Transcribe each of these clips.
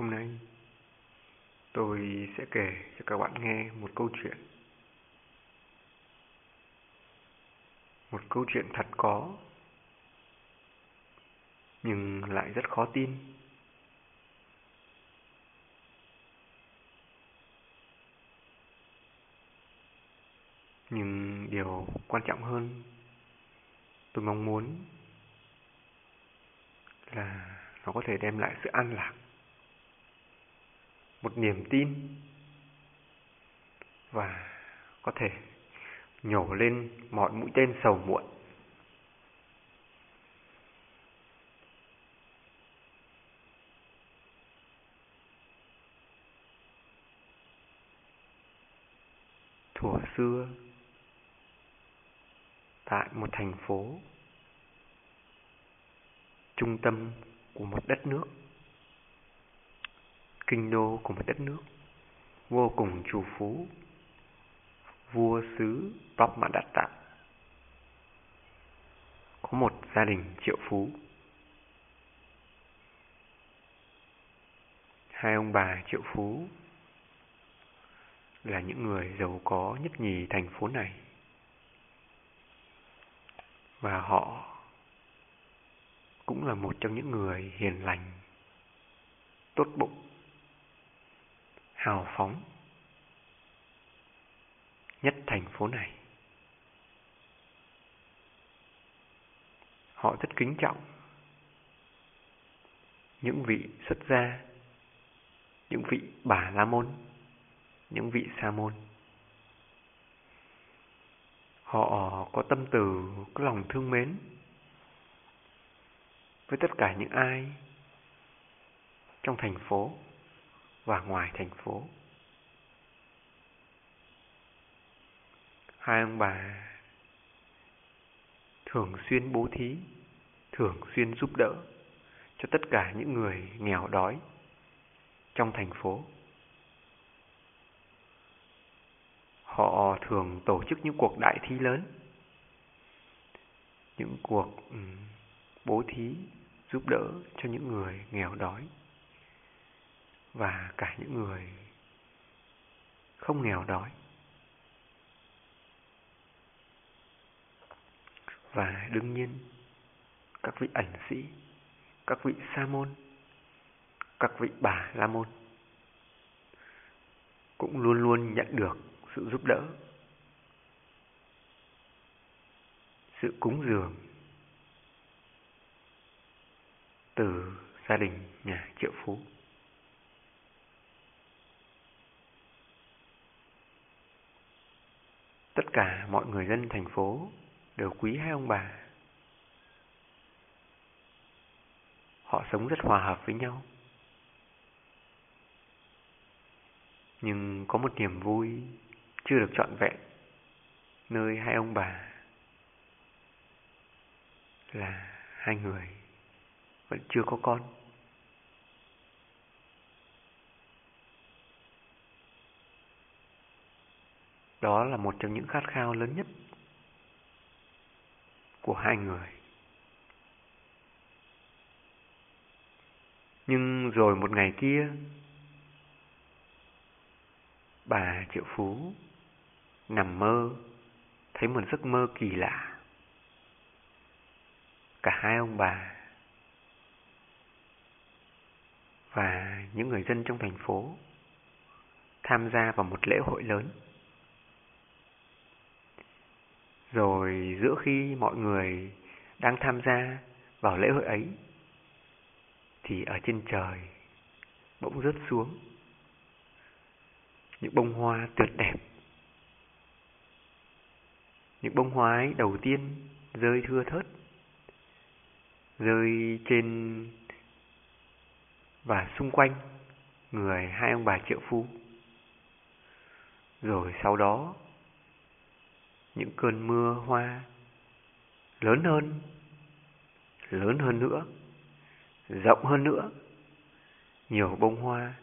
Hôm nay, tôi sẽ kể cho các bạn nghe một câu chuyện. Một câu chuyện thật có, nhưng lại rất khó tin. Nhưng điều quan trọng hơn, tôi mong muốn là nó có thể đem lại sự an lạc một niềm tin và có thể nhổ lên mọi mũi tên sầu muộn. Thuở xưa, tại một thành phố, trung tâm của một đất nước kinh đô của một đất nước, vô cùng trù phú, vua xứ Bóc Tạ có một gia đình triệu phú. Hai ông bà triệu phú là những người giàu có nhất nhì thành phố này. Và họ cũng là một trong những người hiền lành, tốt bụng hào phóng nhất thành phố này. Họ rất kính trọng những vị xuất gia, những vị bà la môn, những vị sa môn. Họ có tâm từ, có lòng thương mến với tất cả những ai trong thành phố và ngoài thành phố. Hai ông bà thường xuyên bố thí, thường xuyên giúp đỡ cho tất cả những người nghèo đói trong thành phố. Họ thường tổ chức những cuộc đại thi lớn, những cuộc bố thí giúp đỡ cho những người nghèo đói và cả những người không nghèo đói. Và đương nhiên, các vị ẩn sĩ, các vị sa môn, các vị bà la môn cũng luôn luôn nhận được sự giúp đỡ, sự cúng dường từ gia đình nhà triệu phú. Tất cả mọi người dân thành phố đều quý hai ông bà. Họ sống rất hòa hợp với nhau. Nhưng có một niềm vui chưa được trọn vẹn nơi hai ông bà là hai người vẫn chưa có con. Đó là một trong những khát khao lớn nhất của hai người. Nhưng rồi một ngày kia, bà Triệu Phú nằm mơ, thấy một giấc mơ kỳ lạ. Cả hai ông bà và những người dân trong thành phố tham gia vào một lễ hội lớn. Rồi giữa khi mọi người đang tham gia vào lễ hội ấy thì ở trên trời bỗng rớt xuống những bông hoa tuyệt đẹp. Những bông hoa ấy đầu tiên rơi thưa thớt, rơi trên và xung quanh người hai ông bà triệu phu. Rồi sau đó những cơn mưa hoa lớn hơn, lớn hơn nữa, rộng hơn nữa, nhiều bông hoa,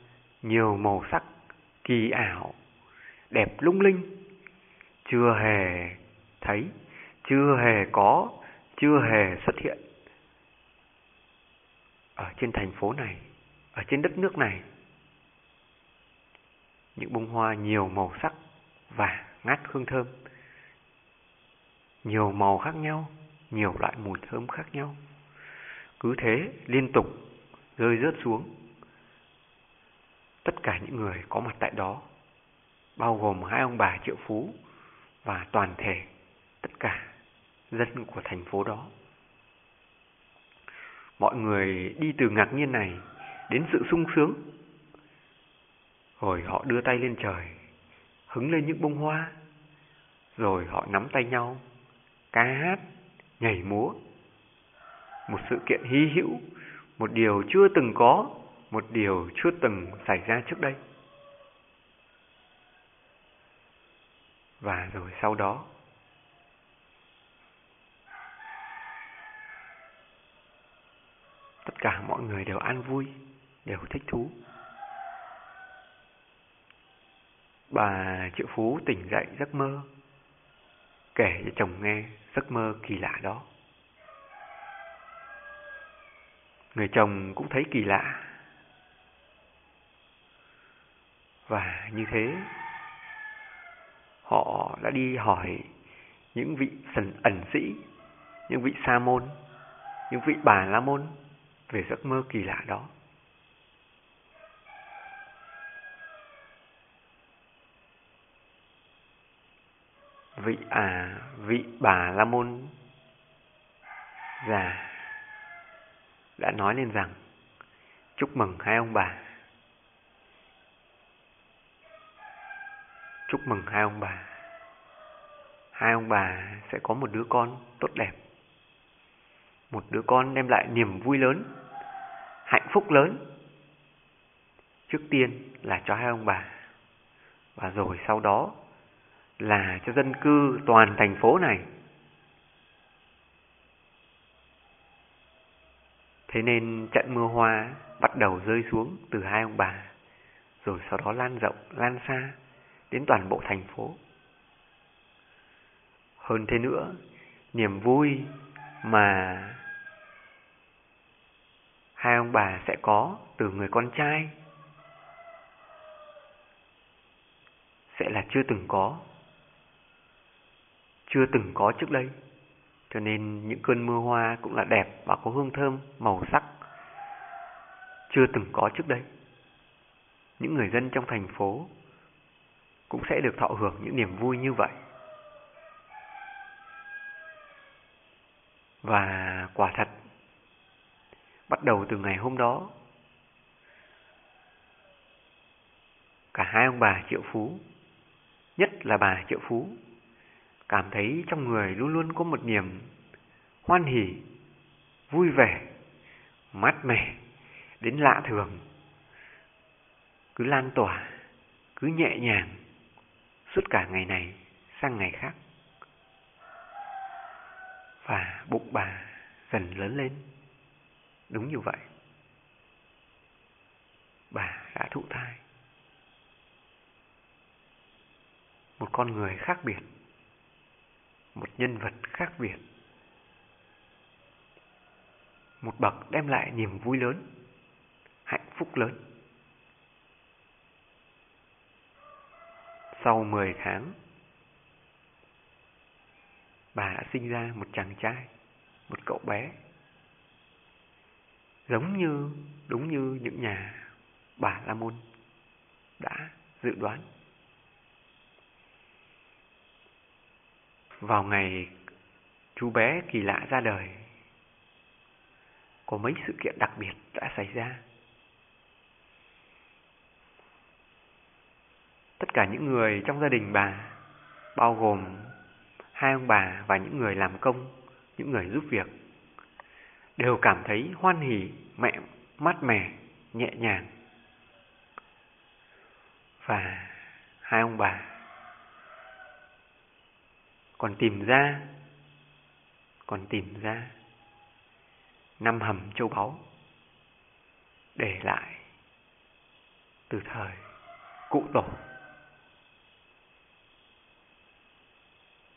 nhiều màu sắc kỳ ảo, đẹp lung linh, chưa hề thấy, chưa hề có, chưa hề xuất hiện ở trên thành phố này, ở trên đất nước này. Những bông hoa nhiều màu sắc và ngát hương thơm. Nhiều màu khác nhau, nhiều loại mùi thơm khác nhau. Cứ thế liên tục rơi rớt xuống. Tất cả những người có mặt tại đó, bao gồm hai ông bà triệu phú và toàn thể tất cả dân của thành phố đó. Mọi người đi từ ngạc nhiên này đến sự sung sướng. Rồi họ đưa tay lên trời, hứng lên những bông hoa. Rồi họ nắm tay nhau, ca hát, nhảy múa. Một sự kiện hy hữu, một điều chưa từng có, một điều chưa từng xảy ra trước đây. Và rồi sau đó tất cả mọi người đều an vui, đều thích thú. Bà Triệu Phú tỉnh dậy giấc mơ, kể cho chồng nghe giấc mơ kỳ lạ đó. Người chồng cũng thấy kỳ lạ. Và như thế, họ đã đi hỏi những vị thần ẩn sĩ, những vị sa môn, những vị bà la môn về giấc mơ kỳ lạ đó. Vị à, vị bà La Môn già đã nói lên rằng chúc mừng hai ông bà. Chúc mừng hai ông bà. Hai ông bà sẽ có một đứa con tốt đẹp một đứa con đem lại niềm vui lớn, hạnh phúc lớn. Trước tiên là cho hai ông bà, và rồi sau đó là cho dân cư toàn thành phố này. Thế nên trận mưa hoa bắt đầu rơi xuống từ hai ông bà, rồi sau đó lan rộng, lan xa đến toàn bộ thành phố. Hơn thế nữa, niềm vui mà hai ông bà sẽ có từ người con trai sẽ là chưa từng có chưa từng có trước đây cho nên những cơn mưa hoa cũng là đẹp và có hương thơm màu sắc chưa từng có trước đây những người dân trong thành phố cũng sẽ được thọ hưởng những niềm vui như vậy và quả thật bắt đầu từ ngày hôm đó. Cả hai ông bà triệu phú, nhất là bà triệu phú, cảm thấy trong người luôn luôn có một niềm hoan hỉ, vui vẻ, mát mẻ, đến lạ thường. Cứ lan tỏa, cứ nhẹ nhàng, suốt cả ngày này sang ngày khác. Và bụng bà dần lớn lên. Đúng như vậy. Bà đã thụ thai. Một con người khác biệt. Một nhân vật khác biệt. Một bậc đem lại niềm vui lớn, hạnh phúc lớn. Sau 10 tháng, bà đã sinh ra một chàng trai, một cậu bé giống như đúng như những nhà bà La Môn đã dự đoán. Vào ngày chú bé kỳ lạ ra đời, có mấy sự kiện đặc biệt đã xảy ra. Tất cả những người trong gia đình bà, bao gồm hai ông bà và những người làm công, những người giúp việc, đều cảm thấy hoan hỉ, mẹ mát mẻ, nhẹ nhàng. Và hai ông bà còn tìm ra, còn tìm ra năm hầm châu báu để lại từ thời cụ tổ.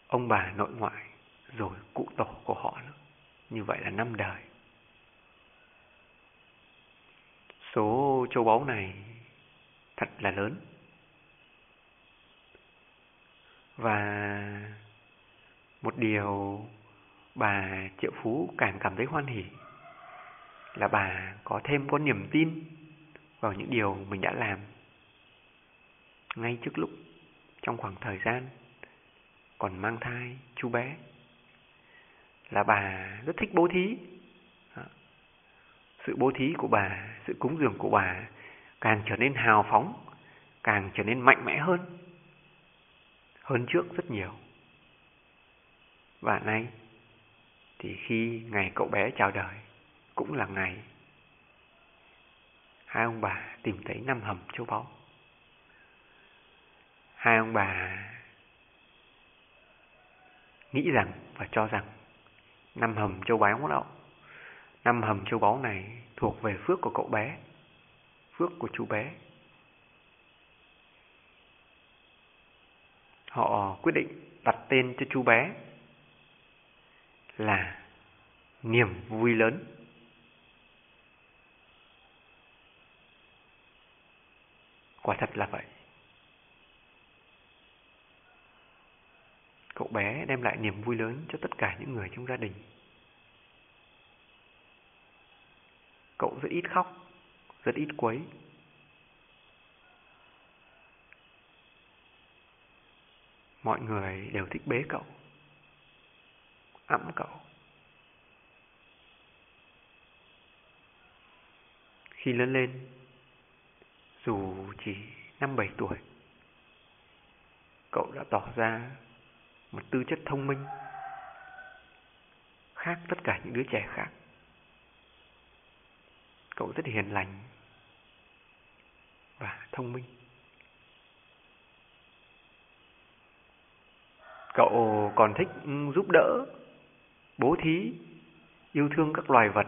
Ông bà nội ngoại rồi cụ tổ của họ nữa. Như vậy là năm đời. Số châu báu này thật là lớn. Và một điều bà Triệu Phú càng cảm thấy hoan hỉ là bà có thêm có niềm tin vào những điều mình đã làm. Ngay trước lúc, trong khoảng thời gian còn mang thai chú bé là bà rất thích bố thí. Sự bố thí của bà, sự cúng dường của bà càng trở nên hào phóng, càng trở nên mạnh mẽ hơn hơn trước rất nhiều và nay thì khi ngày cậu bé chào đời cũng là ngày hai ông bà tìm thấy năm hầm châu báu. Hai ông bà nghĩ rằng và cho rằng năm hầm châu báu đó, năm hầm châu báu này thuộc về phước của cậu bé, phước của chú bé. Họ quyết định đặt tên cho chú bé là niềm vui lớn. Quả thật là vậy. Cậu bé đem lại niềm vui lớn cho tất cả những người trong gia đình. Cậu rất ít khóc, rất ít quấy. Mọi người đều thích bế cậu, ẵm cậu. Khi lớn lên, dù chỉ năm bảy tuổi, cậu đã tỏ ra một tư chất thông minh, khác tất cả những đứa trẻ khác. Cậu rất hiền lành và thông minh. Cậu còn thích ừ, giúp đỡ, bố thí, yêu thương các loài vật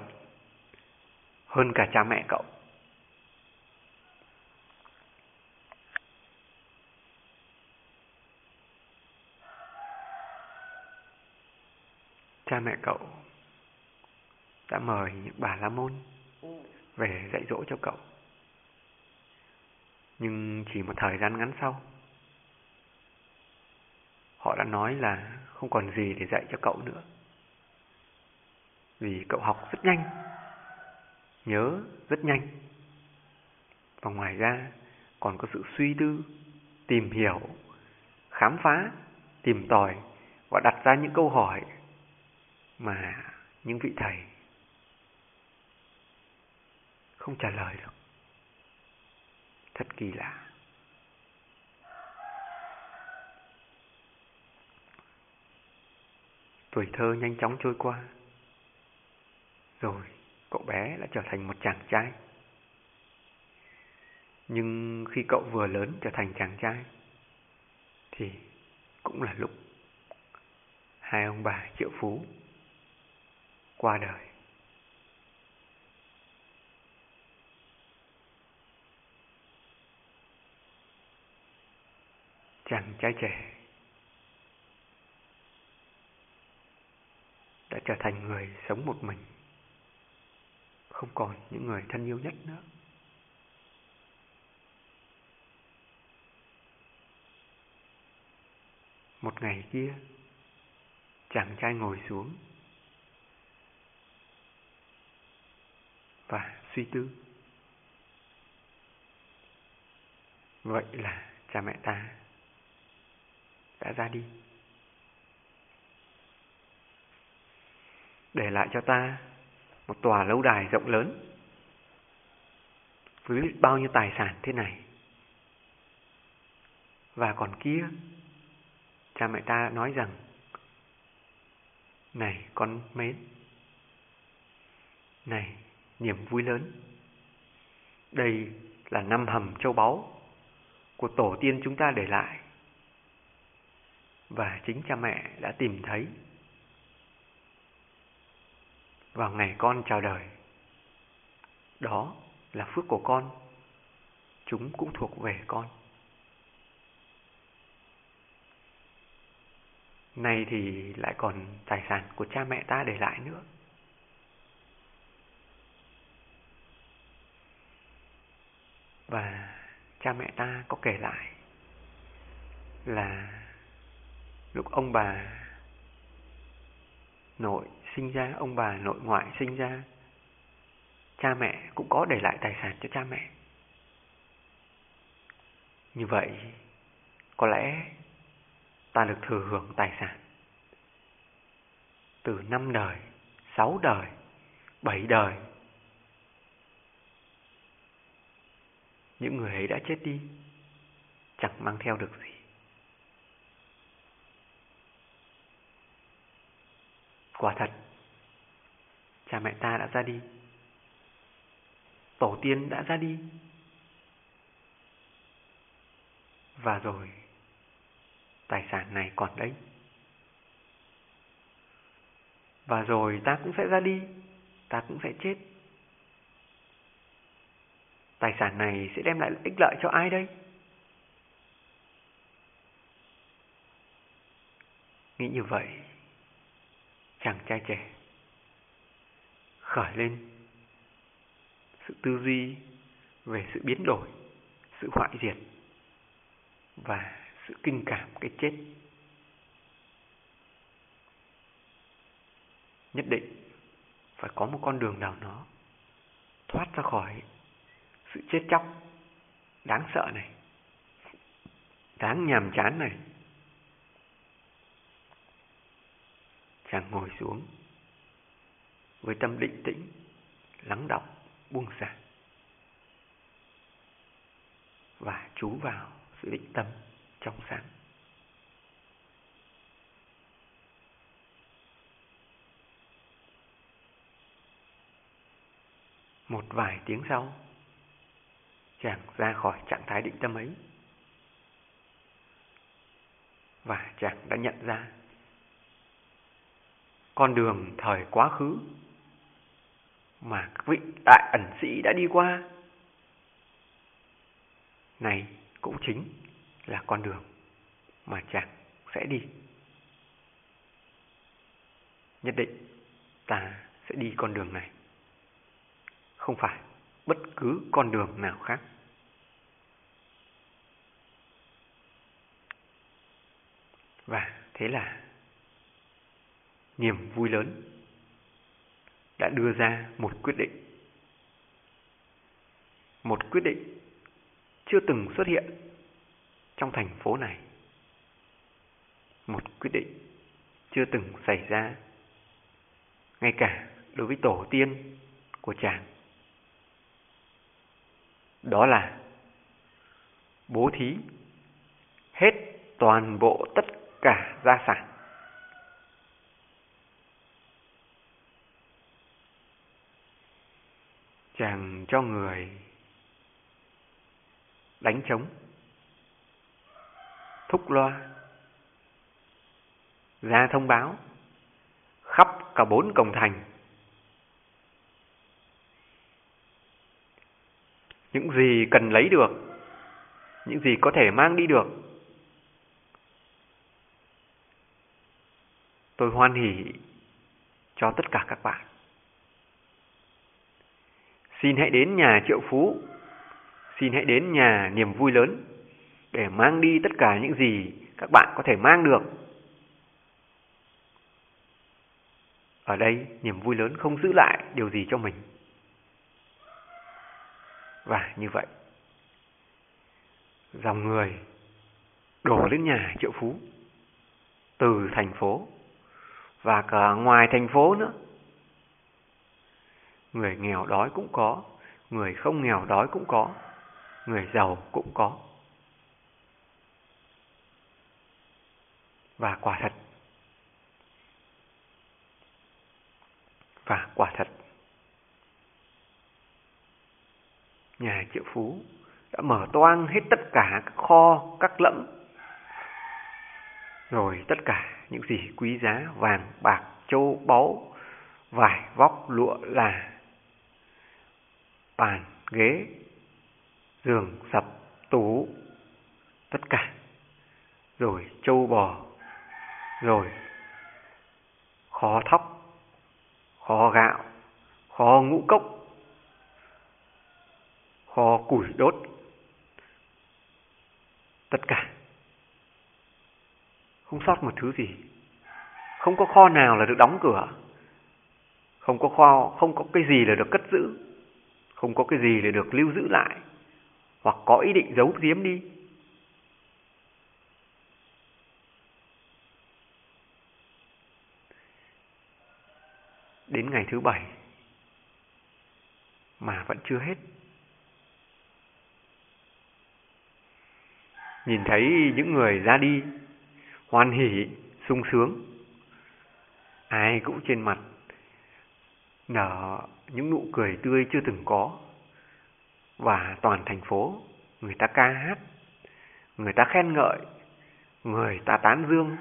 hơn cả cha mẹ cậu. Cha mẹ cậu đã mời những bà la môn về dạy dỗ cho cậu. Nhưng chỉ một thời gian ngắn sau, họ đã nói là không còn gì để dạy cho cậu nữa. Vì cậu học rất nhanh, nhớ rất nhanh. Và ngoài ra còn có sự suy tư, tìm hiểu, khám phá, tìm tòi và đặt ra những câu hỏi mà những vị thầy không trả lời được. Thật kỳ lạ. Tuổi thơ nhanh chóng trôi qua. Rồi cậu bé đã trở thành một chàng trai. Nhưng khi cậu vừa lớn trở thành chàng trai thì cũng là lúc hai ông bà triệu phú qua đời. Chàng trai trẻ đã trở thành người sống một mình, không còn những người thân yêu nhất nữa. Một ngày kia, chàng trai ngồi xuống và suy tư. Vậy là cha mẹ ta đã ra đi. Để lại cho ta một tòa lâu đài rộng lớn với bao nhiêu tài sản thế này. Và còn kia, cha mẹ ta nói rằng, Này con mến, này niềm vui lớn. Đây là năm hầm châu báu của tổ tiên chúng ta để lại. Và chính cha mẹ đã tìm thấy vào ngày con chào đời. Đó là phước của con. Chúng cũng thuộc về con. Nay thì lại còn tài sản của cha mẹ ta để lại nữa. Và cha mẹ ta có kể lại là lúc ông bà nội sinh ra, ông bà nội ngoại sinh ra, cha mẹ cũng có để lại tài sản cho cha mẹ. Như vậy, có lẽ ta được thừa hưởng tài sản từ năm đời, sáu đời, bảy đời. Những người ấy đã chết đi, chẳng mang theo được gì. Quả thật, cha mẹ ta đã ra đi, tổ tiên đã ra đi, và rồi tài sản này còn đấy. Và rồi ta cũng sẽ ra đi, ta cũng sẽ chết. Tài sản này sẽ đem lại ích lợi cho ai đây? Nghĩ như vậy, chàng trai trẻ khởi lên sự tư duy về sự biến đổi, sự hoại diệt và sự kinh cảm cái chết. Nhất định phải có một con đường nào đó thoát ra khỏi sự chết chóc đáng sợ này, đáng nhàm chán này. Chàng ngồi xuống với tâm định tĩnh, lắng động, buông xả và chú vào sự định tâm trong sáng. Một vài tiếng sau, chàng ra khỏi trạng thái định tâm ấy. Và chàng đã nhận ra con đường thời quá khứ mà các vị đại ẩn sĩ đã đi qua này, cũng chính là con đường mà chàng sẽ đi. Nhất định ta sẽ đi con đường này. Không phải bất cứ con đường nào khác. Và thế là niềm vui lớn đã đưa ra một quyết định. Một quyết định chưa từng xuất hiện trong thành phố này. Một quyết định chưa từng xảy ra, ngay cả đối với tổ tiên của chàng. Đó là bố thí hết toàn bộ tất cả gia sản. Chàng cho người đánh trống, thúc loa, ra thông báo khắp cả bốn cổng thành. Những gì cần lấy được, những gì có thể mang đi được, tôi hoan hỉ cho tất cả các bạn xin hãy đến nhà triệu phú xin hãy đến nhà niềm vui lớn để mang đi tất cả những gì các bạn có thể mang được. Ở đây, niềm vui lớn không giữ lại điều gì cho mình. Và như vậy, dòng người đổ lên nhà triệu phú từ thành phố và cả ngoài thành phố nữa. Người nghèo đói cũng có, người không nghèo đói cũng có, người giàu cũng có. và quả thật. Và quả thật. Nhà triệu phú đã mở toang hết tất cả các kho, các lẫm. Rồi tất cả những gì quý giá, vàng, bạc, châu, báu, vải, vóc, lụa là bàn, ghế, giường, sập, tủ, tất cả. Rồi châu bò, rồi kho thóc, kho gạo, kho ngũ cốc, kho củi đốt, Tất cả. Không sót một thứ gì. Không có kho nào là được đóng cửa. Không có kho, không có cái gì là được cất giữ. Không có cái gì để được lưu giữ lại. Hoặc có ý định giấu giếm đi. Đến ngày thứ bảy mà vẫn chưa hết. Nhìn thấy những người ra đi, hoan hỉ, sung sướng. Ai cũng trên mặt nở những nụ cười tươi chưa từng có. Và toàn thành phố, người ta ca hát, người ta khen ngợi, người ta tán dương.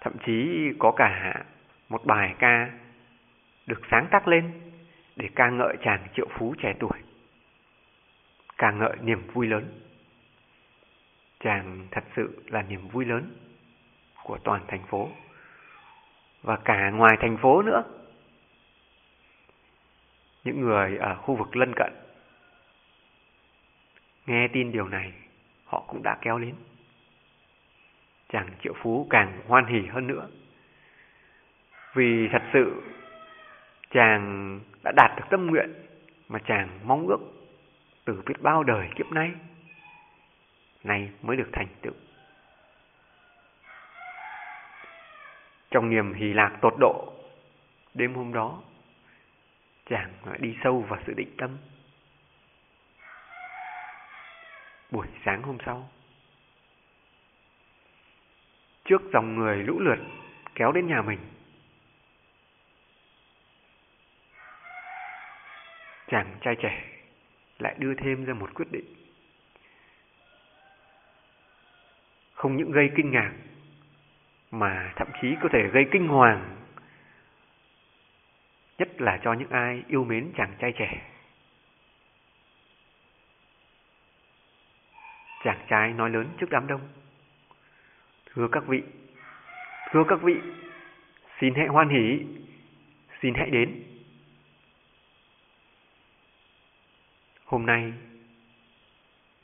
Thậm chí có cả một bài ca được sáng tác lên để ca ngợi chàng triệu phú trẻ tuổi. Ca ngợi niềm vui lớn. Chàng thật sự là niềm vui lớn của toàn thành phố và cả ngoài thành phố nữa. Những người ở khu vực lân cận nghe tin điều này, họ cũng đã kéo đến. Chàng triệu phú càng hoan hỉ hơn nữa. Vì thật sự chàng đã đạt được tâm nguyện mà chàng mong ước từ biết bao đời kiếp nay. Nay mới được thành tựu. Trong niềm hỷ lạc tột độ, đêm hôm đó, chàng lại đi sâu vào sự định tâm. Buổi sáng hôm sau, trước dòng người lũ lượt kéo đến nhà mình, chàng trai trẻ lại đưa thêm ra một quyết định. Không những gây kinh ngạc, mà thậm chí có thể gây kinh hoàng, nhất là cho những ai yêu mến chàng trai trẻ. Chàng trai nói lớn trước đám đông. Thưa các vị, thưa các vị, xin hãy hoan hỷ, xin hãy đến. Hôm nay,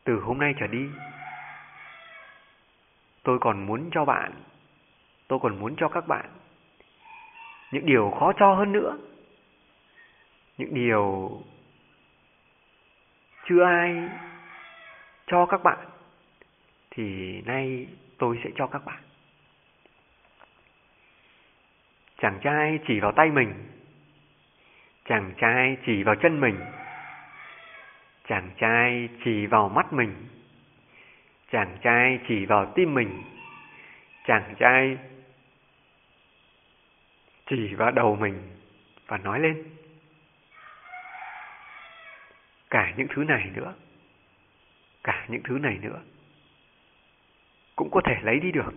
từ hôm nay trở đi, tôi còn muốn cho bạn, tôi còn muốn cho các bạn những điều khó cho hơn nữa. Những điều chưa ai cho các bạn thì nay tôi sẽ cho các bạn. Chàng trai chỉ vào tay mình, chàng trai chỉ vào chân mình Chàng trai chỉ vào mắt mình Chàng trai chỉ vào tim mình Chàng trai chỉ vào đầu mình Và nói lên Cả những thứ này nữa. Cả những thứ này nữa. Cũng có thể lấy đi được.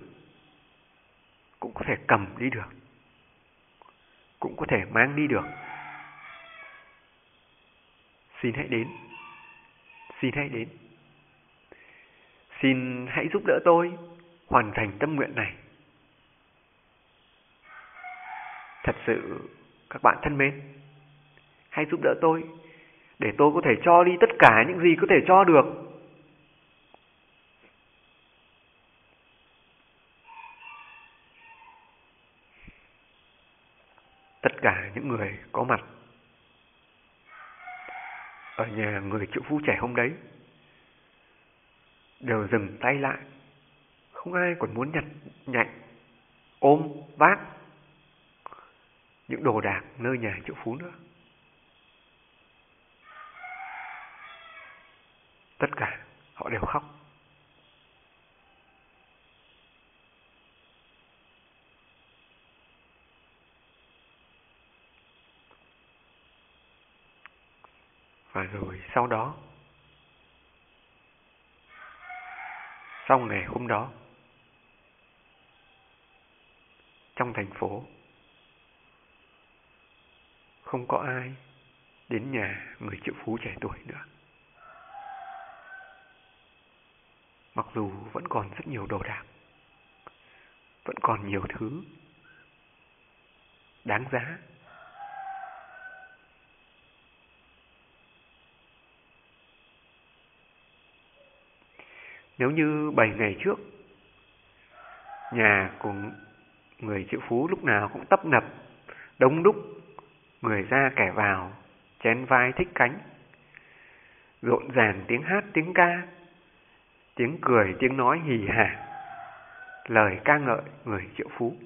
Cũng có thể cầm đi được. Cũng có thể mang đi được. Xin hãy đến. Xin hãy đến. Xin hãy giúp đỡ tôi hoàn thành tâm nguyện này. Thật sự các bạn thân mến, hãy giúp đỡ tôi để tôi có thể cho đi tất cả những gì có thể cho được. Tất cả những người có mặt ở nhà người triệu phú trẻ hôm đấy đều dừng tay lại không ai còn muốn nhặt nhạnh, ôm vác những đồ đạc nơi nhà triệu phú nữa tất cả, họ đều khóc. Và rồi sau đó, Sau ngày hôm đó, Trong thành phố, Không có ai Đến nhà người triệu phú trẻ tuổi nữa. Mặc dù vẫn còn rất nhiều đồ đạc Vẫn còn nhiều thứ Đáng giá. Nếu như 7 ngày trước, nhà của người triệu phú lúc nào cũng tấp nập, đông đúc, người ra kẻ vào, chén vai thích cánh, rộn ràng tiếng hát tiếng ca, tiếng cười tiếng nói hì hả, lời ca ngợi người triệu phú.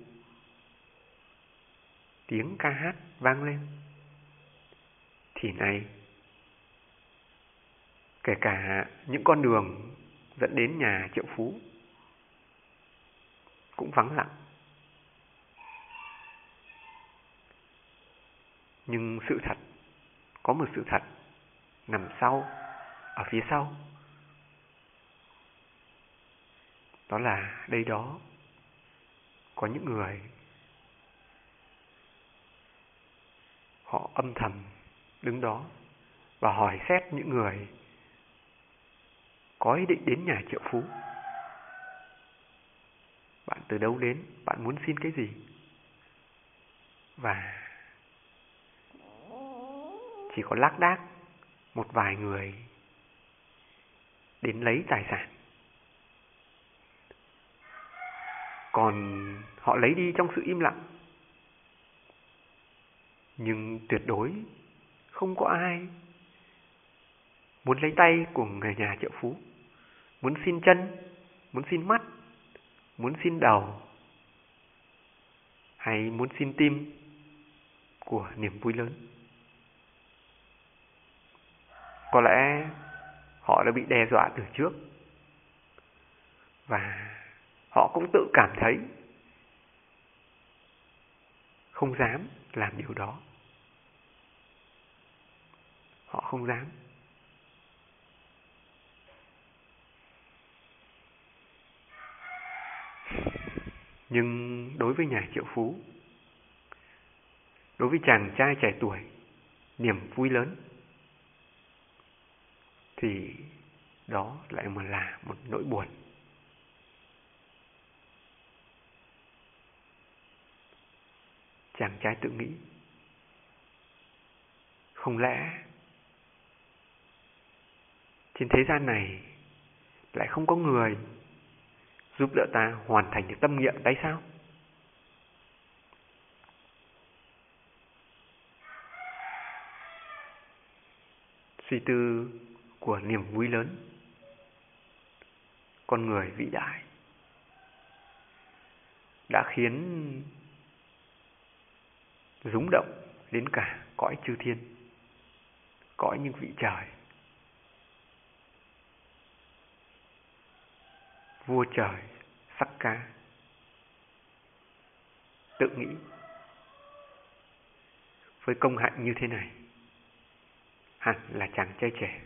Tiếng ca hát vang lên. Thì nay, kể cả những con đường dẫn đến nhà triệu phú cũng vắng lặng. Nhưng sự thật, có một sự thật nằm sau, ở phía sau. Đó là đây đó có những người, họ âm thầm đứng đó và hỏi xét những người có ý định đến nhà triệu phú. Bạn từ đâu đến? Bạn muốn xin cái gì? Và chỉ có lác đác một vài người đến lấy tài sản. Còn họ lấy đi trong sự im lặng. Nhưng tuyệt đối không có ai muốn lấy tay của người nhà triệu phú. Muốn xin chân, muốn xin mắt, muốn xin đầu hay muốn xin tim của niềm vui lớn. Có lẽ họ đã bị đe dọa từ trước và họ cũng tự cảm thấy không dám làm điều đó. Họ không dám. Nhưng đối với nhà triệu phú, đối với chàng trai trẻ tuổi, niềm vui lớn, thì đó lại mà là một nỗi buồn. Chàng trai tự nghĩ, không lẽ trên thế gian này lại không có người giúp đỡ ta hoàn thành được tâm nguyện đấy sao? Suy tư của niềm vui lớn Con người vĩ đại Đã khiến rúng động đến cả cõi chư thiên, Cõi những vị trời. Vua trời, sắc ca tự nghĩ với công hạnh như thế này, hẳn là chàng trai trẻ.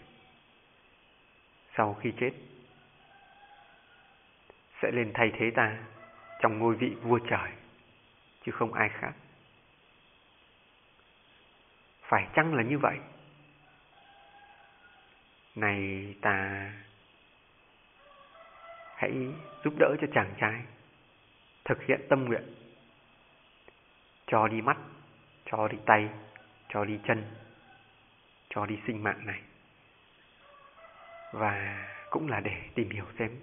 Sau khi chết, sẽ lên thay thế ta trong ngôi vị vua trời, chứ không ai khác phải chăng là như vậy? Này ta, hãy giúp đỡ cho chàng trai thực hiện tâm nguyện. Cho đi mắt, cho đi tay, cho đi chân, cho đi sinh mạng này. Và cũng là để tìm hiểu xem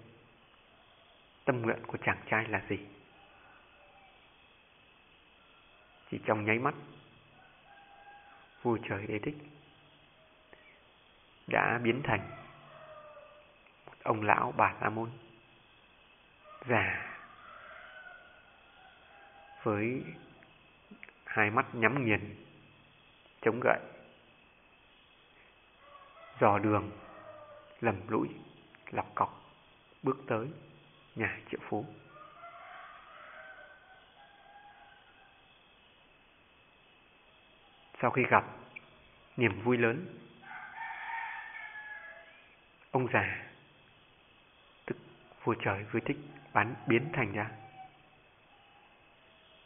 tâm nguyện của chàng trai là gì. Chỉ trong nháy mắt vua trời đế thích đã biến thành một ông lão bà la môn già với hai mắt nhắm nghiền chống gậy dò đường, lầm lũi lọc cọc, bước tới nhà triệu phú. Sau khi gặp niềm vui lớn ông già tức vua trời vui thích bán biến thành ra.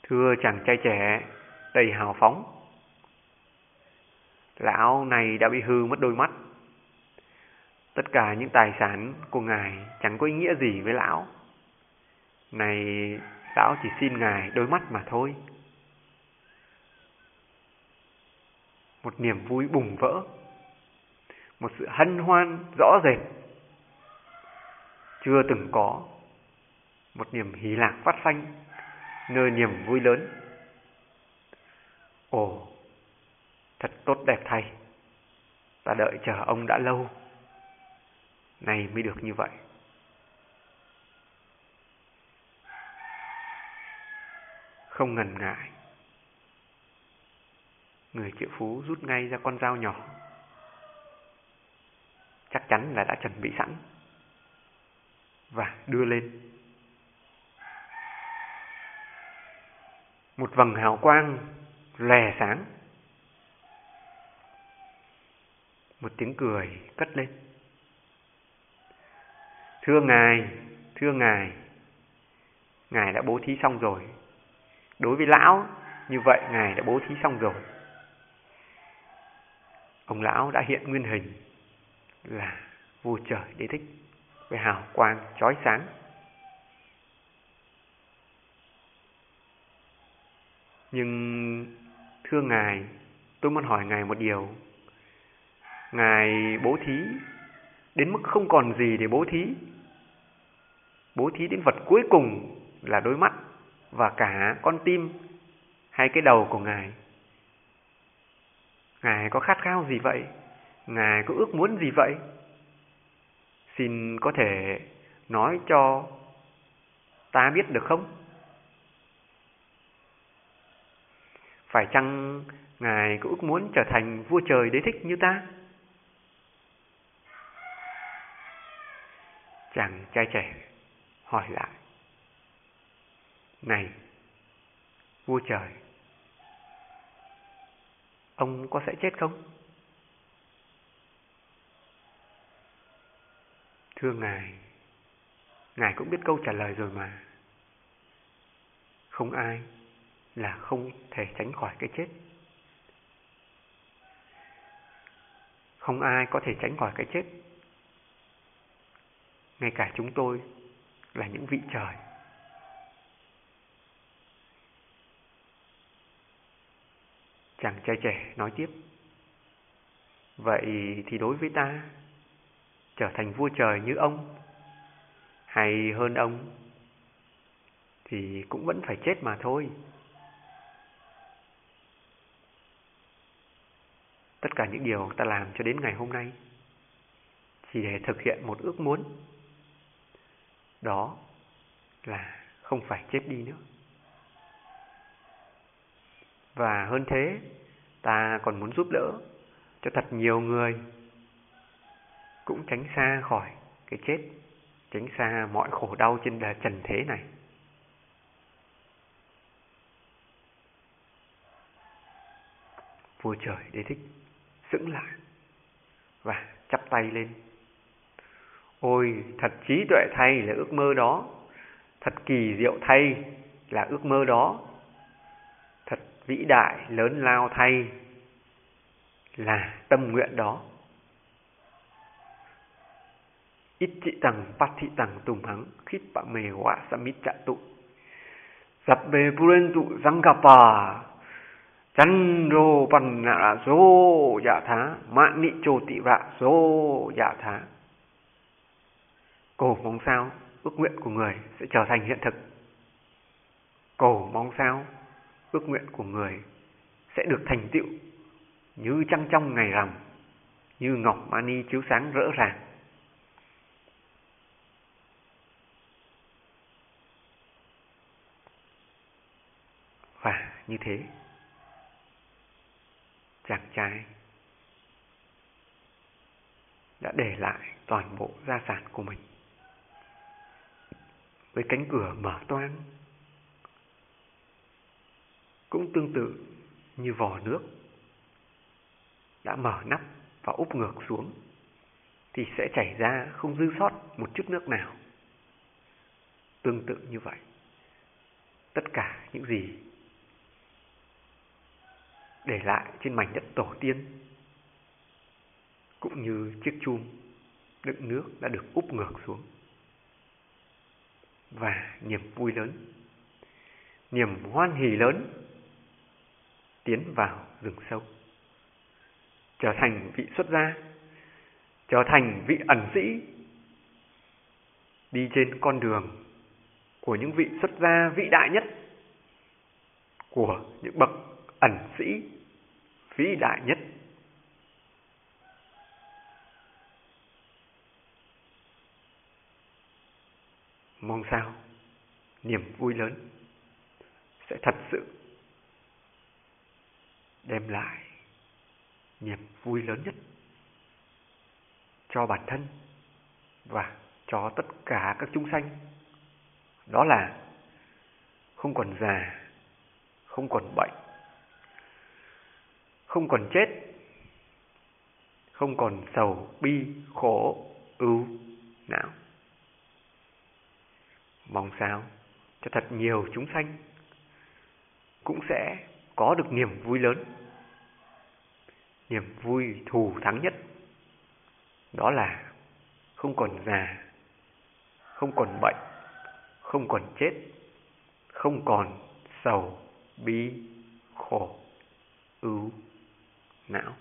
Thưa chàng trai trẻ, đầy hào phóng. Lão này đã bị hư mất đôi mắt. Tất cả những tài sản của ngài chẳng có ý nghĩa gì với lão. Này, lão chỉ xin ngài đôi mắt mà thôi. Một niềm vui bùng vỡ. Một sự hân hoan rõ rệt chưa từng có một niềm hỷ lạc phát sanh nơi niềm vui lớn. Ồ, thật tốt đẹp thay. Ta đợi chờ ông đã lâu. Này mới được như vậy. Không ngần ngại. Người triệu phú rút ngay ra con dao nhỏ. Chắc chắn là đã chuẩn bị sẵn. Và đưa lên. Một vầng hào quang lè sáng. Một tiếng cười cất lên. Thưa Ngài, thưa Ngài, Ngài đã bố thí xong rồi. Đối với lão, như vậy Ngài đã bố thí xong rồi. Ông lão đã hiện nguyên hình là vua trời đế thích với hào quang chói sáng. Nhưng thưa Ngài, tôi muốn hỏi Ngài một điều. Ngài bố thí đến mức không còn gì để bố thí. Bố thí đến vật cuối cùng là đôi mắt và cả con tim hay cái đầu của Ngài. Ngài có khát khao gì vậy? Ngài có ước muốn gì vậy? Xin có thể nói cho ta biết được không? Phải chăng Ngài có ước muốn trở thành vua trời đế thích như ta? Chàng trai trẻ hỏi lại. Này, vua trời, ông có sẽ chết không? Thưa Ngài, Ngài cũng biết câu trả lời rồi mà. Không ai là không thể tránh khỏi cái chết. Không ai có thể tránh khỏi cái chết. Ngay cả chúng tôi là những vị trời. Chàng trai trẻ nói tiếp. Vậy thì đối với ta, trở thành vua trời như ông, hay hơn ông, thì cũng vẫn phải chết mà thôi. Tất cả những điều ta làm cho đến ngày hôm nay, chỉ để thực hiện một ước muốn. Đó là không phải chết đi nữa. Và hơn thế, ta còn muốn giúp đỡ cho thật nhiều người cũng tránh xa khỏi cái chết, tránh xa mọi khổ đau trên đời trần thế này. Vua trời đế thích sững lại và chắp tay lên. Ôi, thật trí tuệ thay là ước mơ đó, thật kỳ diệu thay là ước mơ đó vĩ đại lớn lao thay là tâm nguyện đó. Ít trị tầng phát thị tầng, tùng hắng, khít bạ mề họa sa mít chạ tụ. Dập bề buren tụ, răng gặp bà. chăn rô bằng nạ rô dạ thá mạn nị trô tị vạ rô dạ thá. Cổ mong sao, ước nguyện của người sẽ trở thành hiện thực. Cổ mong sao ước nguyện của người sẽ được thành tựu như trăng trong ngày rằm, như ngọc mani chiếu sáng rỡ ràng. Và như thế, chàng trai đã để lại toàn bộ gia sản của mình với cánh cửa mở toang cũng tương tự như vò nước đã mở nắp và úp ngược xuống thì sẽ chảy ra không dư sót một chút nước nào. Tương tự như vậy, tất cả những gì để lại trên mảnh đất tổ tiên cũng như chiếc chum đựng nước đã được úp ngược xuống. Và niềm vui lớn, niềm hoan hỉ lớn tiến vào rừng sâu. Trở thành vị xuất gia, trở thành vị ẩn sĩ, đi trên con đường của những vị xuất gia vĩ đại nhất, của những bậc ẩn sĩ vĩ đại nhất. Mong sao niềm vui lớn sẽ thật sự đem lại niềm vui lớn nhất cho bản thân và cho tất cả các chúng sanh. Đó là không còn già, không còn bệnh, không còn chết, không còn sầu, bi, khổ, ưu, não. Mong sao cho thật nhiều chúng sanh cũng sẽ có được niềm vui lớn. Niềm vui thù thắng nhất, đó là không còn già, không còn bệnh, không còn chết, không còn sầu, bi, khổ, ưu, não.